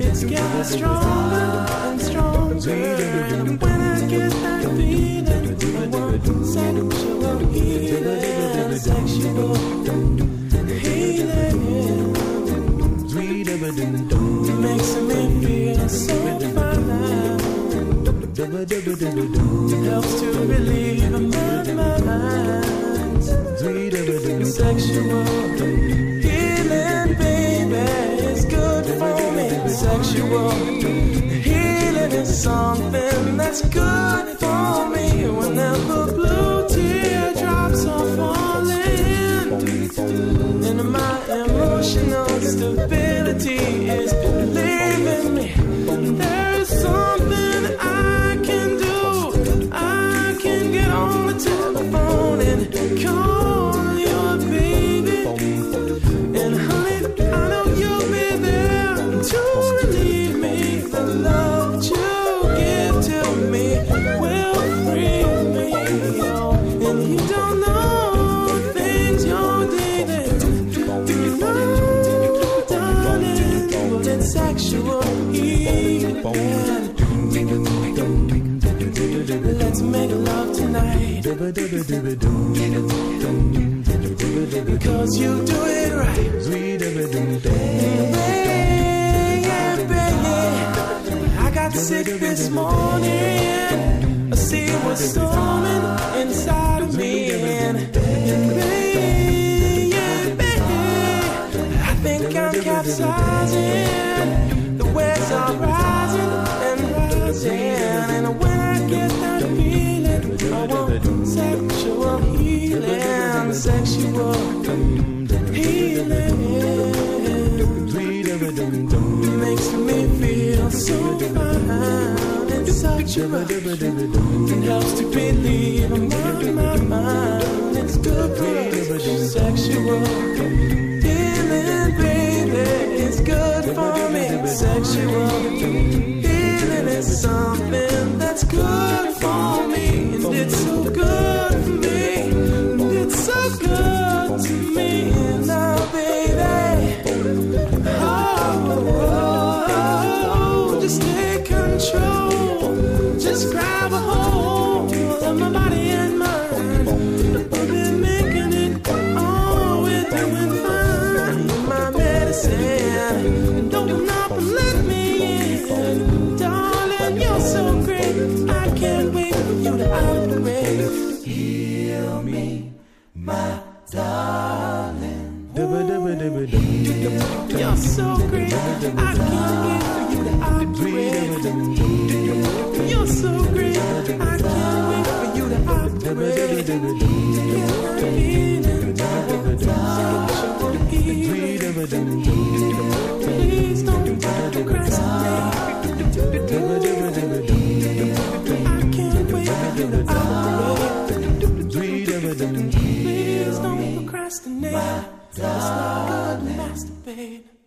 It's getting stronger and stronger. And when I get that feeling, sexual healing, sexual. Makes me feel so. Helps to relieve my mind. Sexual baby, is good for me. Sexual healing is something that's good for me. Whenever blue Let's make love tonight. Because you do it right. Baby, baby, I got sick this morning. A sea was storming inside of me. And baby, I think I'm capsizing. Healing. Makes me feel so fine. Such a rush. It helps to my, my mind. It's good for. Sexual healing, baby. It's good for me. Sexual healing is something that's good for me. And it's so good Don't let me in. Darling, you're so great. I can't wait for you to operate. Heal me, my darling. You're so great. I can't wait for you to. You're so great. I can't wait for you to operate. Please don't procrastinate. Not good to masturbate.